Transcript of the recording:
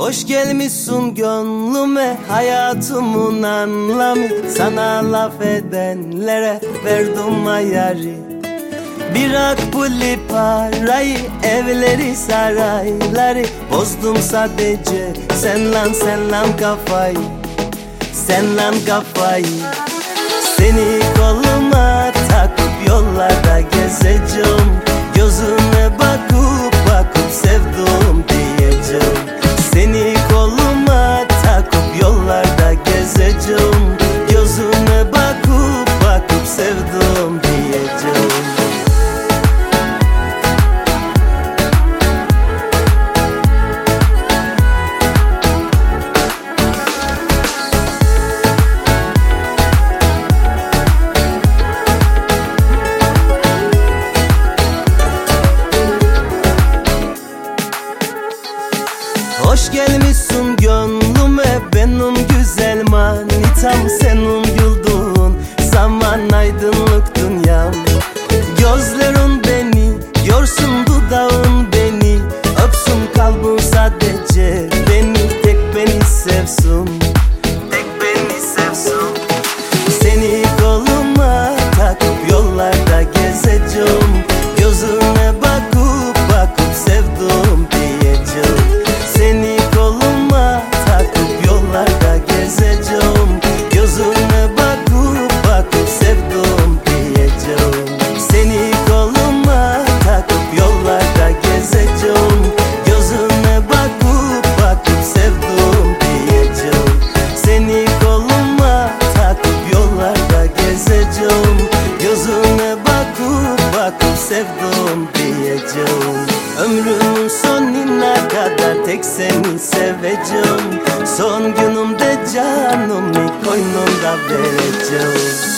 Hoş gelmişsin gönlüme hayatımın anlamı. Sana laf edenlere verdim ayarı. Bırak puli parayı evleri sarayları. Bozdum sadece sen lan sen lan kafayı. Sen lan kafayı. Seni koluma takıp yollarda gezeceğim Hoş gelmişsin gönlüme benim güzel manitam. Senin güldüğün zaman aydınlık diyeceğim Ömrümün sonuna kadar tek seni seveceğim. Son günümde canımı koynumda vereceğim